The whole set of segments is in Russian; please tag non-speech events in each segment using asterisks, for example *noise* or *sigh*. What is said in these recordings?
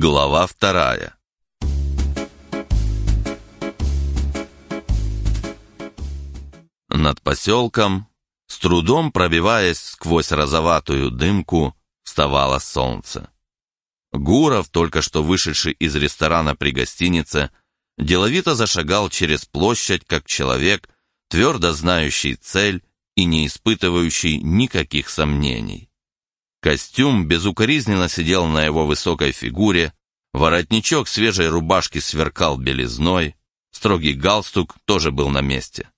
Глава вторая. Над поселком, с трудом пробиваясь сквозь розоватую дымку, вставало солнце. Гуров, только что вышедший из ресторана при гостинице, деловито зашагал через площадь, как человек, твердо знающий цель и не испытывающий никаких сомнений. Костюм безукоризненно сидел на его высокой фигуре, воротничок свежей рубашки сверкал белизной, строгий галстук тоже был на месте.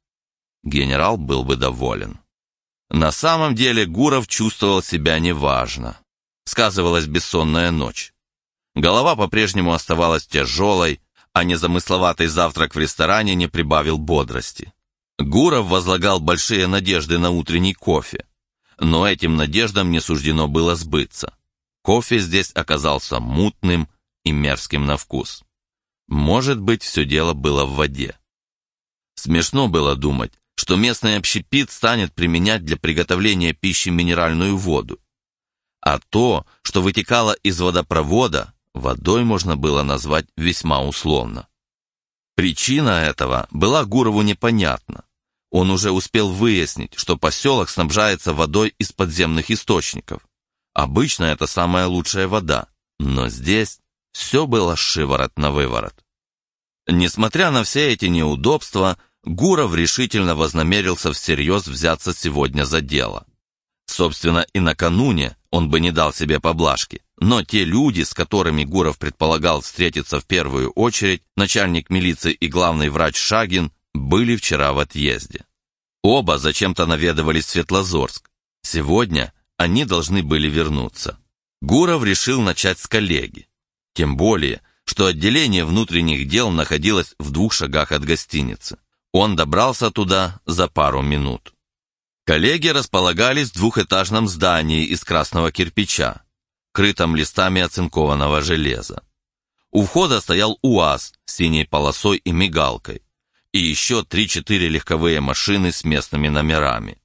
Генерал был бы доволен. На самом деле Гуров чувствовал себя неважно. Сказывалась бессонная ночь. Голова по-прежнему оставалась тяжелой, а незамысловатый завтрак в ресторане не прибавил бодрости. Гуров возлагал большие надежды на утренний кофе. Но этим надеждам не суждено было сбыться. Кофе здесь оказался мутным и мерзким на вкус. Может быть, все дело было в воде. Смешно было думать, что местный общепит станет применять для приготовления пищи минеральную воду. А то, что вытекало из водопровода, водой можно было назвать весьма условно. Причина этого была Гурову непонятна. Он уже успел выяснить, что поселок снабжается водой из подземных источников. Обычно это самая лучшая вода, но здесь все было шиворот на выворот. Несмотря на все эти неудобства, Гуров решительно вознамерился всерьез взяться сегодня за дело. Собственно, и накануне он бы не дал себе поблажки, но те люди, с которыми Гуров предполагал встретиться в первую очередь, начальник милиции и главный врач Шагин, были вчера в отъезде. Оба зачем-то наведывались в Светлозорск. Сегодня они должны были вернуться. Гуров решил начать с коллеги. Тем более, что отделение внутренних дел находилось в двух шагах от гостиницы. Он добрался туда за пару минут. Коллеги располагались в двухэтажном здании из красного кирпича, крытом листами оцинкованного железа. У входа стоял УАЗ с синей полосой и мигалкой и еще три-четыре легковые машины с местными номерами.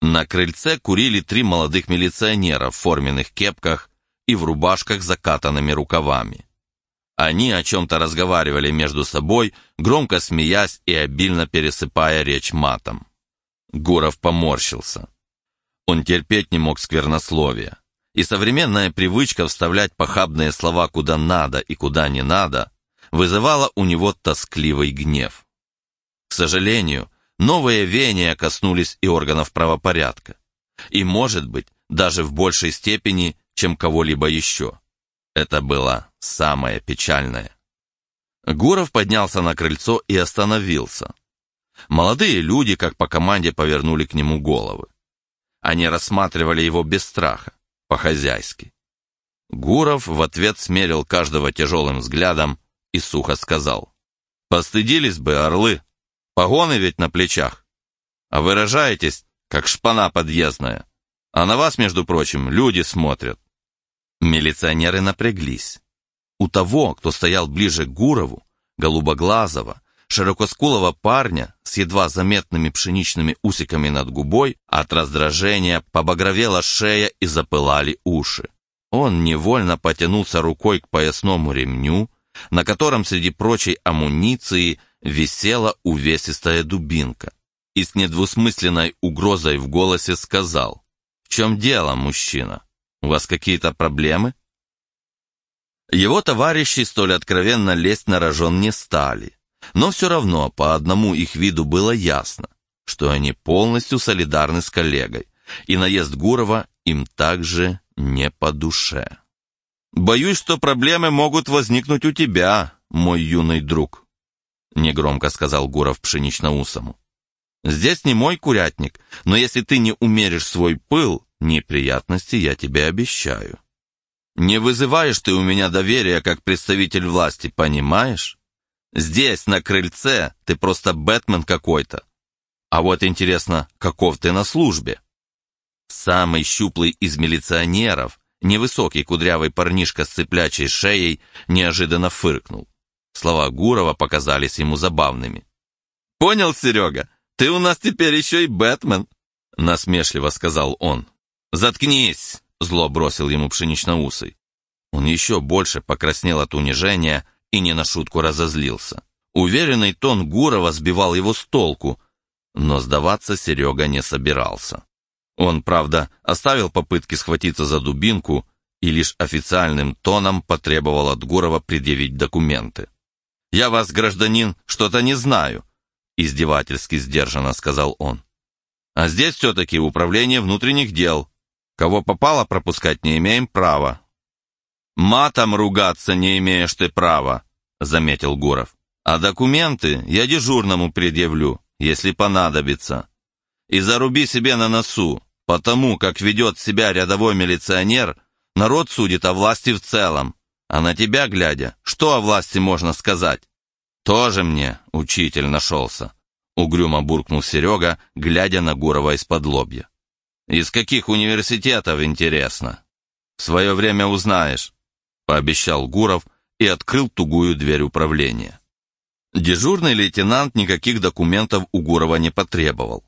На крыльце курили три молодых милиционера в форменных кепках и в рубашках с закатанными рукавами. Они о чем-то разговаривали между собой, громко смеясь и обильно пересыпая речь матом. Гуров поморщился. Он терпеть не мог сквернословия. И современная привычка вставлять похабные слова куда надо и куда не надо вызывала у него тоскливый гнев. Сожалению, новые веяния коснулись и органов правопорядка. И, может быть, даже в большей степени, чем кого-либо еще. Это было самое печальное. Гуров поднялся на крыльцо и остановился. Молодые люди, как по команде, повернули к нему головы. Они рассматривали его без страха, по-хозяйски. Гуров в ответ смерил каждого тяжелым взглядом и сухо сказал. «Постыдились бы, орлы!» Погоны ведь на плечах. А выражаетесь, как шпана подъездная. А на вас, между прочим, люди смотрят. Милиционеры напряглись. У того, кто стоял ближе к Гурову, голубоглазого, широкоскулого парня с едва заметными пшеничными усиками над губой, от раздражения побагровела шея и запылали уши. Он невольно потянулся рукой к поясному ремню, на котором среди прочей амуниции висела увесистая дубинка и с недвусмысленной угрозой в голосе сказал, «В чем дело, мужчина? У вас какие-то проблемы?» Его товарищи столь откровенно лезть на рожон не стали, но все равно по одному их виду было ясно, что они полностью солидарны с коллегой, и наезд Гурова им также не по душе. «Боюсь, что проблемы могут возникнуть у тебя, мой юный друг», негромко сказал Гуров пшеничноусому. «Здесь не мой курятник, но если ты не умеришь свой пыл, неприятности я тебе обещаю. Не вызываешь ты у меня доверия как представитель власти, понимаешь? Здесь, на крыльце, ты просто Бэтмен какой-то. А вот интересно, каков ты на службе?» Самый щуплый из милиционеров, невысокий кудрявый парнишка с цыплячей шеей, неожиданно фыркнул. Слова Гурова показались ему забавными. «Понял, Серега, ты у нас теперь еще и Бэтмен», насмешливо сказал он. «Заткнись!» — зло бросил ему пшеничноусый. Он еще больше покраснел от унижения и не на шутку разозлился. Уверенный тон Гурова сбивал его с толку, но сдаваться Серега не собирался. Он, правда, оставил попытки схватиться за дубинку и лишь официальным тоном потребовал от Гурова предъявить документы. «Я вас, гражданин, что-то не знаю», — издевательски сдержанно сказал он. «А здесь все-таки управление внутренних дел. Кого попало пропускать не имеем права». «Матом ругаться не имеешь ты права», — заметил Гуров. «А документы я дежурному предъявлю, если понадобится. И заруби себе на носу, потому как ведет себя рядовой милиционер, народ судит о власти в целом, а на тебя глядя, что о власти можно сказать? Тоже мне учитель нашелся. Угрюмо буркнул Серега, глядя на Гурова из-под лобья. Из каких университетов, интересно? В свое время узнаешь, пообещал Гуров и открыл тугую дверь управления. Дежурный лейтенант никаких документов у Гурова не потребовал.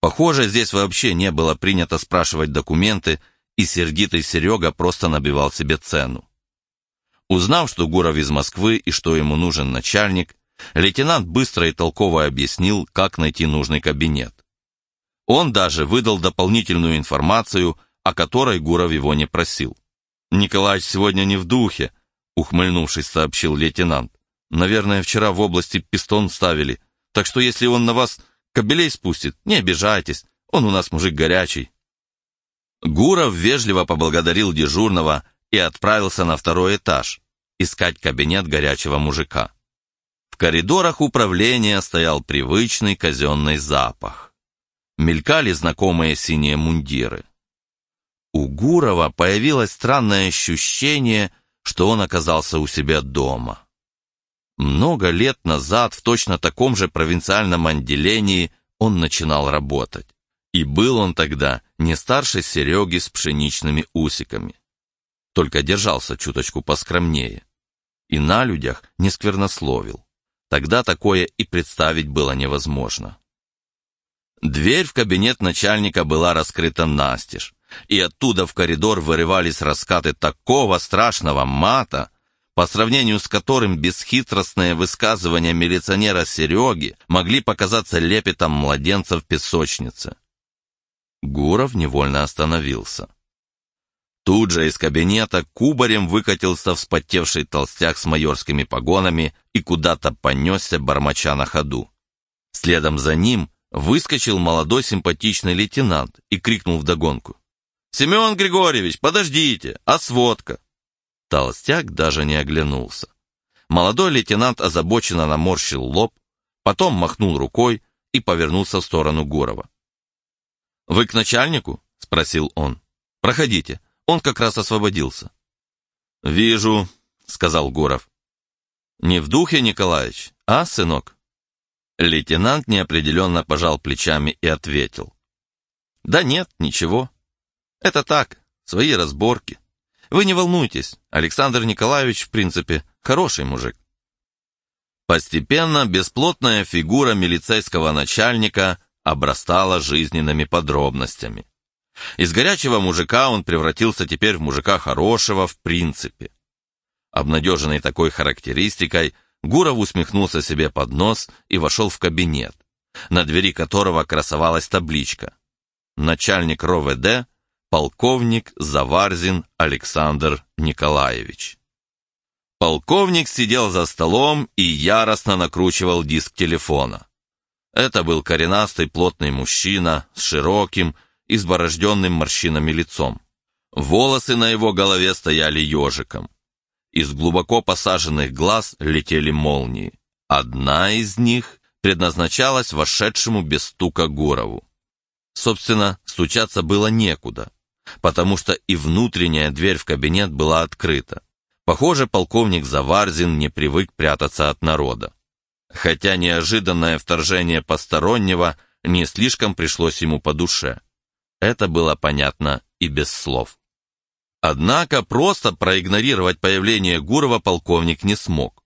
Похоже, здесь вообще не было принято спрашивать документы, и сердитый Серега просто набивал себе цену. Узнав, что Гуров из Москвы и что ему нужен начальник, лейтенант быстро и толково объяснил, как найти нужный кабинет. Он даже выдал дополнительную информацию, о которой Гуров его не просил. «Николаевич сегодня не в духе», — ухмыльнувшись, сообщил лейтенант. «Наверное, вчера в области пистон ставили, так что если он на вас кобелей спустит, не обижайтесь, он у нас мужик горячий». Гуров вежливо поблагодарил дежурного и отправился на второй этаж искать кабинет горячего мужика. В коридорах управления стоял привычный казенный запах. Мелькали знакомые синие мундиры. У Гурова появилось странное ощущение, что он оказался у себя дома. Много лет назад в точно таком же провинциальном отделении он начинал работать. И был он тогда не старше Сереги с пшеничными усиками только держался чуточку поскромнее. И на людях не сквернословил. Тогда такое и представить было невозможно. Дверь в кабинет начальника была раскрыта настежь, и оттуда в коридор вырывались раскаты такого страшного мата, по сравнению с которым бесхитростные высказывания милиционера Сереги могли показаться лепетом младенца в песочнице. Гуров невольно остановился. Тут же из кабинета кубарем выкатился вспотевший толстяк с майорскими погонами и куда-то понесся, бормоча на ходу. Следом за ним выскочил молодой симпатичный лейтенант и крикнул вдогонку. «Семен Григорьевич, подождите, а сводка?» Толстяк даже не оглянулся. Молодой лейтенант озабоченно наморщил лоб, потом махнул рукой и повернулся в сторону Гурова. «Вы к начальнику?» — спросил он. «Проходите, он как раз освободился. «Вижу», — сказал Гуров. «Не в духе, Николаевич, а, сынок?» Лейтенант неопределенно пожал плечами и ответил. «Да нет, ничего. Это так, свои разборки. Вы не волнуйтесь, Александр Николаевич, в принципе, хороший мужик». Постепенно бесплотная фигура милицейского начальника обрастала жизненными подробностями. Из горячего мужика он превратился теперь в мужика хорошего в принципе. Обнадеженный такой характеристикой, Гуров усмехнулся себе под нос и вошел в кабинет, на двери которого красовалась табличка. Начальник РОВД, полковник Заварзин Александр Николаевич. Полковник сидел за столом и яростно накручивал диск телефона. Это был коренастый плотный мужчина с широким, изборожденным морщинами лицом. Волосы на его голове стояли ежиком. Из глубоко посаженных глаз летели молнии. Одна из них предназначалась вошедшему без стука Гурову. Собственно, стучаться было некуда, потому что и внутренняя дверь в кабинет была открыта. Похоже, полковник Заварзин не привык прятаться от народа. Хотя неожиданное вторжение постороннего не слишком пришлось ему по душе. Это было понятно и без слов. Однако просто проигнорировать появление Гурова полковник не смог.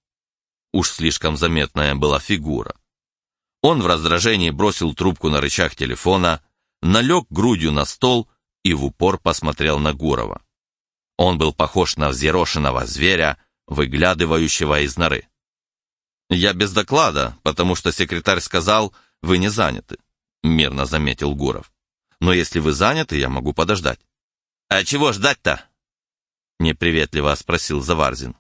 Уж слишком заметная была фигура. Он в раздражении бросил трубку на рычаг телефона, налег грудью на стол и в упор посмотрел на Гурова. Он был похож на взъерошенного зверя, выглядывающего из норы. «Я без доклада, потому что секретарь сказал, вы не заняты», — мирно заметил Гуров. «Но если вы заняты, я могу подождать». «А чего ждать-то?» — неприветливо спросил Заварзин.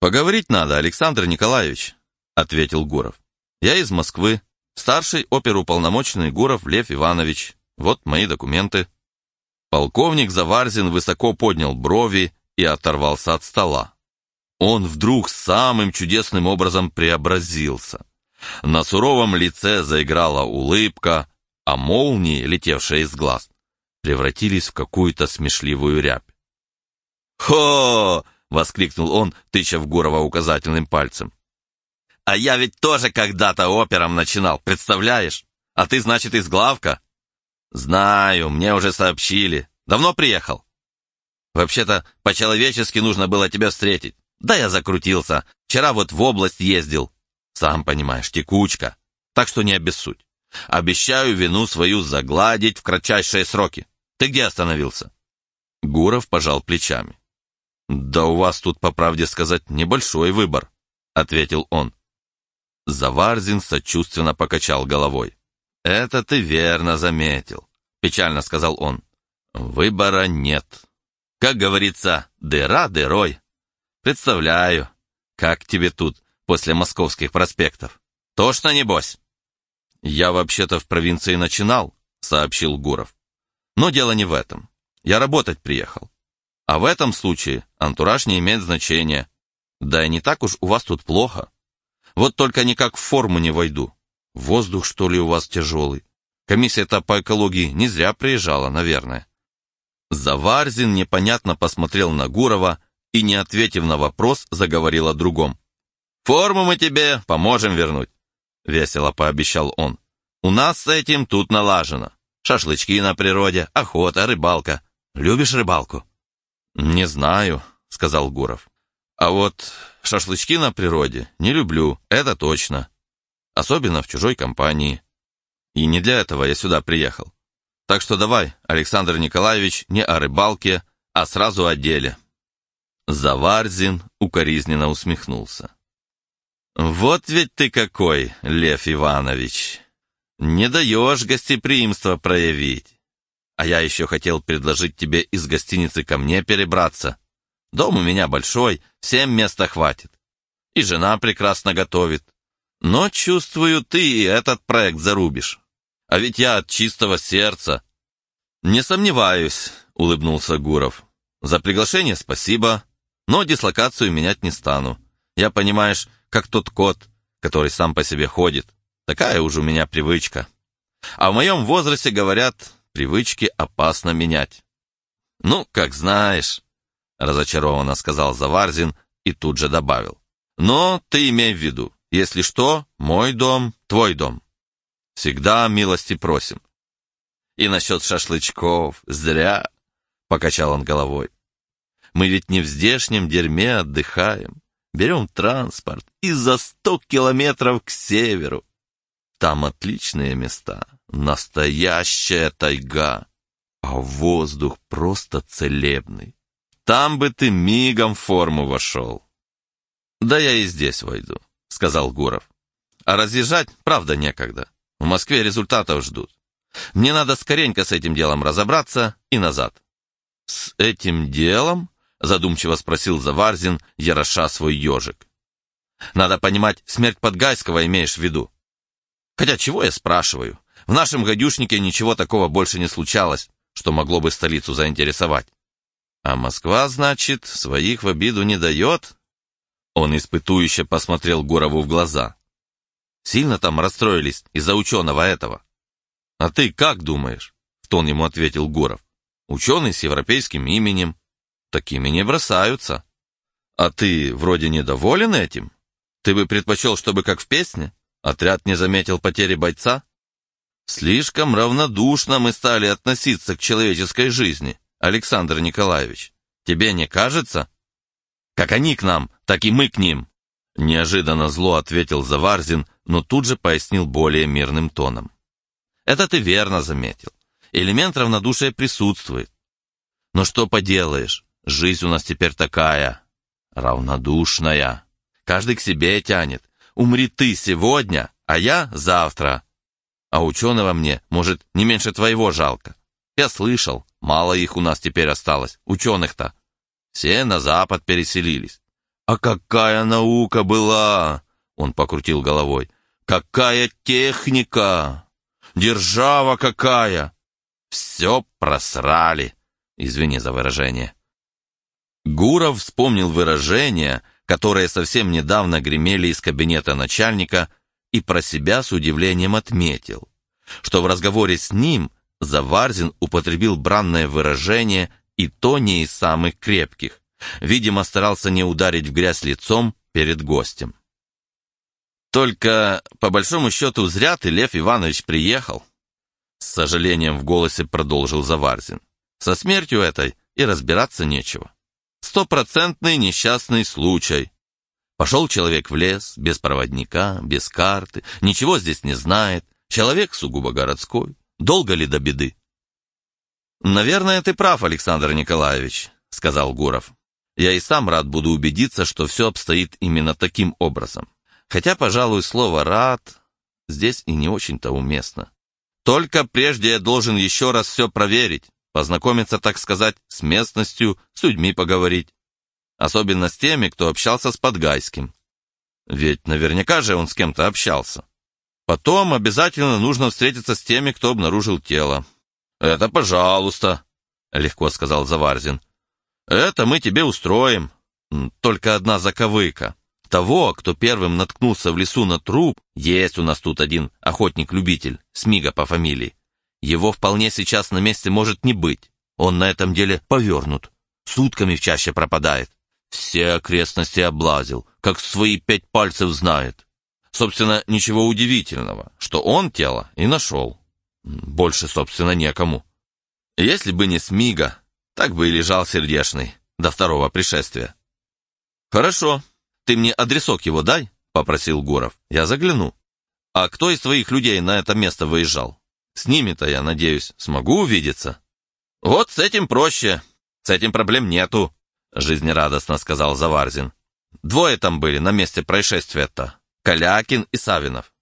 «Поговорить надо, Александр Николаевич», — ответил Гуров. «Я из Москвы. Старший оперуполномоченный Гуров Лев Иванович. Вот мои документы». Полковник Заварзин высоко поднял брови и оторвался от стола. Он вдруг самым чудесным образом преобразился. На суровом лице заиграла улыбка, а молнии, летевшие из глаз, превратились в какую-то смешливую рябь. «Хо!» — воскликнул он, тыча в Гурова указательным пальцем. «А я ведь тоже когда-то опером начинал, представляешь? А ты, значит, из главка?» «Знаю, мне уже сообщили. Давно приехал?» «Вообще-то, по-человечески нужно было тебя встретить. Да я закрутился. Вчера вот в область ездил. Сам понимаешь, текучка. Так что не обессудь. Обещаю вину свою загладить в кратчайшие сроки. Ты где остановился?» Гуров пожал плечами. «Да у вас тут, по правде сказать, небольшой выбор», — ответил он. Заварзин сочувственно покачал головой. «Это ты верно заметил», — печально сказал он. «Выбора нет. Как говорится, дыра дырой. Представляю, как тебе тут после московских проспектов. Тошно, небось?» «Я вообще-то в провинции начинал», — сообщил Гуров. «Но дело не в этом. Я работать приехал. А в этом случае антураж не имеет значения. Да и не так уж у вас тут плохо. Вот только никак в форму не войду. Воздух, что ли, у вас тяжелый? Комиссия-то по экологии не зря приезжала, наверное. Заварзин непонятно посмотрел на Гурова и, не ответив на вопрос, заговорил о другом. «Форму мы тебе поможем вернуть», — весело пообещал он. «У нас с этим тут налажено. Шашлычки на природе, охота, рыбалка. Любишь рыбалку?» «Не знаю», — сказал Гуров. «А вот шашлычки на природе не люблю, это точно. Особенно в чужой компании. И не для этого я сюда приехал. Так что давай, Александр Николаевич, не о рыбалке, а сразу о деле». Заварзин укоризненно усмехнулся. «Вот ведь ты какой, Лев Иванович! Не даешь гостеприимства проявить. А я еще хотел предложить тебе из гостиницы ко мне перебраться. Дом у меня большой, всем места хватит. И жена прекрасно готовит. Но, чувствую, ты и этот проект зарубишь. А ведь я от чистого сердца. Не сомневаюсь, улыбнулся Гуров. За приглашение спасибо, но дислокацию менять не стану. Я, понимаешь, как тот кот, который сам по себе ходит. Такая уж у меня привычка. А в моем возрасте, говорят, привычки опасно менять. «Ну, как знаешь», — разочарованно сказал Заварзин и тут же добавил. «Но ты имей в виду, если что, мой дом, твой дом. Всегда милости просим». «И насчет шашлычков, зря», — покачал он головой. «Мы ведь не в здешнем дерьме отдыхаем, берем транспорт и за сто километров к северу. Там отличные места, настоящая тайга, а воздух просто целебный. Там бы ты мигом в форму вошел. Да я и здесь войду, сказал Гуров. А разъезжать, правда, некогда. В Москве результатов ждут. Мне надо скоренько с этим делом разобраться и назад. С этим делом? Задумчиво спросил Заварзин, яроша свой ежик. Надо понимать, смерть Подгайского имеешь в виду. Хотя чего я спрашиваю? В нашем гадюшнике ничего такого больше не случалось, что могло бы столицу заинтересовать. А Москва, значит, своих в обиду не дает? Он испытующе посмотрел Горову в глаза. Сильно там расстроились из-за ученого этого. А ты как думаешь? В тон ему ответил Гуров. Ученый с европейским именем. Такими не бросаются. А ты вроде недоволен этим? Ты бы предпочел, чтобы как в песне? Отряд не заметил потери бойца? Слишком равнодушно мы стали относиться к человеческой жизни, Александр Николаевич. Тебе не кажется? Как они к нам, так и мы к ним. Неожиданно зло ответил Заварзин, но тут же пояснил более мирным тоном. Это ты верно заметил. Элемент равнодушия присутствует. Но что поделаешь, Жизнь у нас теперь такая, равнодушная. Каждый к себе тянет. Умри ты сегодня, а я завтра. А ученого мне, может, не меньше твоего жалко. Я слышал, мало их у нас теперь осталось, ученых-то. Все на запад переселились. А какая наука была! Он покрутил головой. Какая техника! Держава какая! Все просрали. Извини за выражение. Гуров вспомнил выражения, которые совсем недавно гремели из кабинета начальника, и про себя с удивлением отметил, что в разговоре с ним Заварзин употребил бранное выражение и то не из самых крепких. Видимо, старался не ударить в грязь лицом перед гостем. «Только, по большому счету, зря ты, Лев Иванович, приехал», с сожалением в голосе продолжил Заварзин. «Со смертью этой и разбираться нечего. Стопроцентный несчастный случай. Пошел человек в лес, без проводника, без карты, ничего здесь не знает, человек сугубо городской. Долго ли до беды?» «Наверное, ты прав, Александр Николаевич», — сказал Гуров. «Я и сам рад буду убедиться, что все обстоит именно таким образом. Хотя, пожалуй, слово «рад» здесь и не очень-то уместно. Только прежде я должен еще раз все проверить, познакомиться, так сказать, с местностью, с людьми поговорить. Особенно с теми, кто общался с Подгайским. Ведь наверняка же он с кем-то общался. Потом обязательно нужно встретиться с теми, кто обнаружил тело. «Это пожалуйста», — легко сказал Заварзин. «Это мы тебе устроим. Только одна заковыка. Того, кто первым наткнулся в лесу на труп, есть у нас тут один охотник-любитель, Смига по фамилии. Его вполне сейчас на месте может не быть. Он на этом деле повернут. Сутками в чаще пропадает. Все окрестности облазил, как свои пять пальцев знает. Собственно, ничего удивительного, что он тело и нашел. Больше, собственно, некому. Если бы не Смига, так бы и лежал сердешный до второго пришествия. Хорошо, «Ты мне адресок его дай», — попросил Гуров. «Я загляну». «А кто из твоих людей на это место выезжал? С ними-то, я надеюсь, смогу увидеться?» «Вот с этим проще. С этим проблем нету», — жизнерадостно сказал Заварзин. «Двое там были на месте происшествия-то. Калякин и Савинов.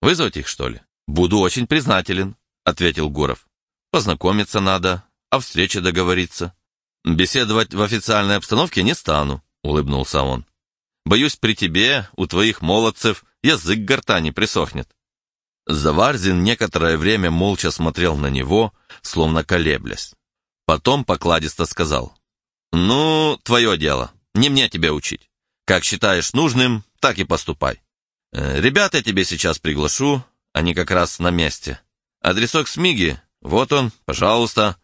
Вызвать их, что ли?» «Буду очень признателен», — ответил Гуров. «Познакомиться надо, о встрече договориться». «Беседовать в официальной обстановке не стану», — улыбнулся он. Боюсь, при тебе, у твоих молодцев, язык гортани присохнет». Заварзин некоторое время молча смотрел на него, словно колеблясь. Потом покладисто сказал. «Ну, твое дело, не мне тебя учить. Как считаешь нужным, так и поступай. Э, ребят я тебе сейчас приглашу, они как раз на месте. Адресок Смиги, вот он, пожалуйста».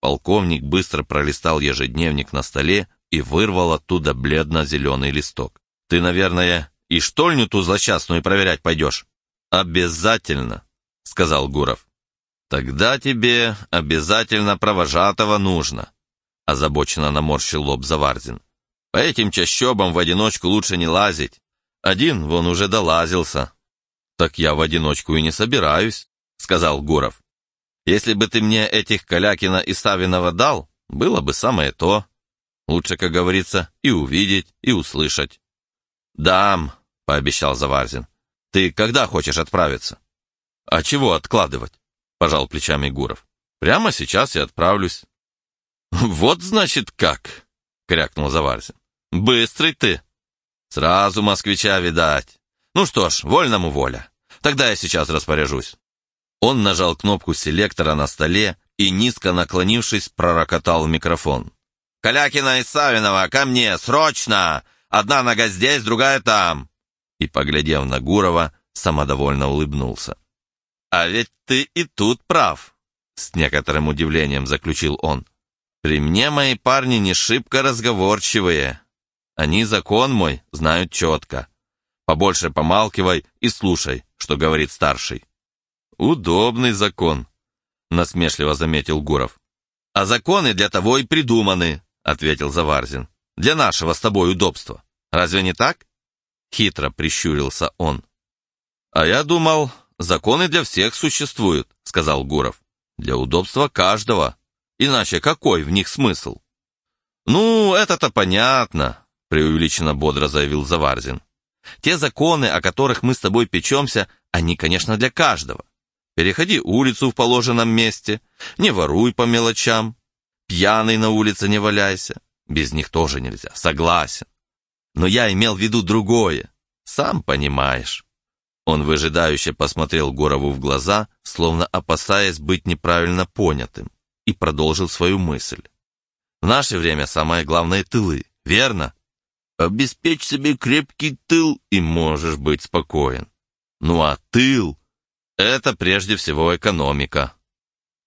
Полковник быстро пролистал ежедневник на столе и вырвал оттуда бледно-зеленый листок. Ты, наверное, и штольню ту злосчастную проверять пойдешь?» «Обязательно», — сказал Гуров. «Тогда тебе обязательно провожатого нужно», — озабоченно наморщил лоб Заварзин. «По этим чащобам в одиночку лучше не лазить. Один вон уже долазился». «Так я в одиночку и не собираюсь», — сказал Гуров. «Если бы ты мне этих Калякина и Савинова дал, было бы самое то. Лучше, как говорится, и увидеть, и услышать». «Дам», — пообещал Заварзин. «Ты когда хочешь отправиться?» «А чего откладывать?» — пожал плечами Гуров. «Прямо сейчас я отправлюсь». *laughs* «Вот, значит, как!» — крякнул Заварзин. «Быстрый ты! Сразу москвича видать. Ну что ж, вольному воля. Тогда я сейчас распоряжусь». Он нажал кнопку селектора на столе и, низко наклонившись, пророкотал в микрофон. «Калякина и Савинова, ко мне, срочно! Одна нога здесь, другая там!» И, поглядев на Гурова, самодовольно улыбнулся. «А ведь ты и тут прав!» С некоторым удивлением заключил он. «При мне мои парни не шибко разговорчивые. Они закон мой знают четко. Побольше помалкивай и слушай, что говорит старший». «Удобный закон», — насмешливо заметил Гуров. «А законы для того и придуманы», — ответил Заварзин. «Для нашего с тобой удобства. Разве не так?» Хитро прищурился он. «А я думал, законы для всех существуют», — сказал Гуров. «Для удобства каждого. Иначе какой в них смысл?» «Ну, это-то понятно», — преувеличенно бодро заявил Заварзин. «Те законы, о которых мы с тобой печемся, они, конечно, для каждого. Переходи улицу в положенном месте, не воруй по мелочам, пьяный на улице не валяйся. Без них тоже нельзя, согласен. Но я имел в виду другое, сам понимаешь». Он выжидающе посмотрел Горову в глаза, словно опасаясь быть неправильно понятым, и продолжил свою мысль. В наше время самое главное — тылы, верно? Обеспечь себе крепкий тыл, и можешь быть спокоен. Ну а тыл — это прежде всего экономика.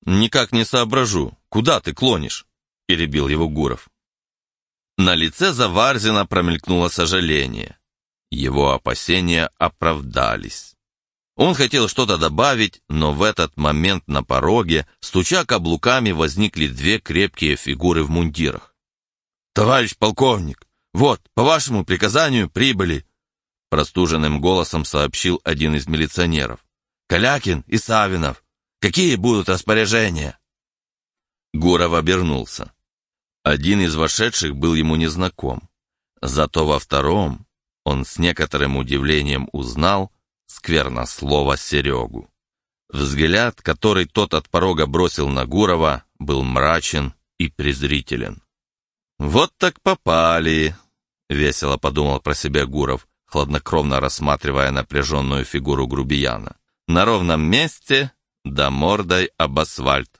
«Никак не соображу, куда ты клонишь?» — перебил его Гуров. На лице Заварзина промелькнуло сожаление. Его опасения оправдались. Он хотел что-то добавить, но в этот момент на пороге, стуча каблуками, возникли две крепкие фигуры в мундирах. «Товарищ полковник, вот, по вашему приказанию прибыли!» Простуженным голосом сообщил один из милиционеров. «Калякин и Савинов, какие будут распоряжения?» Гуров обернулся. Один из вошедших был ему незнаком. Зато во втором он с некоторым удивлением узнал сквернослова Серегу. Взгляд, который тот от порога бросил на Гурова, был мрачен и презрителен. «Вот так попали!» — весело подумал про себя Гуров, хладнокровно рассматривая напряженную фигуру грубияна. «На ровном месте, да мордой об асфальт.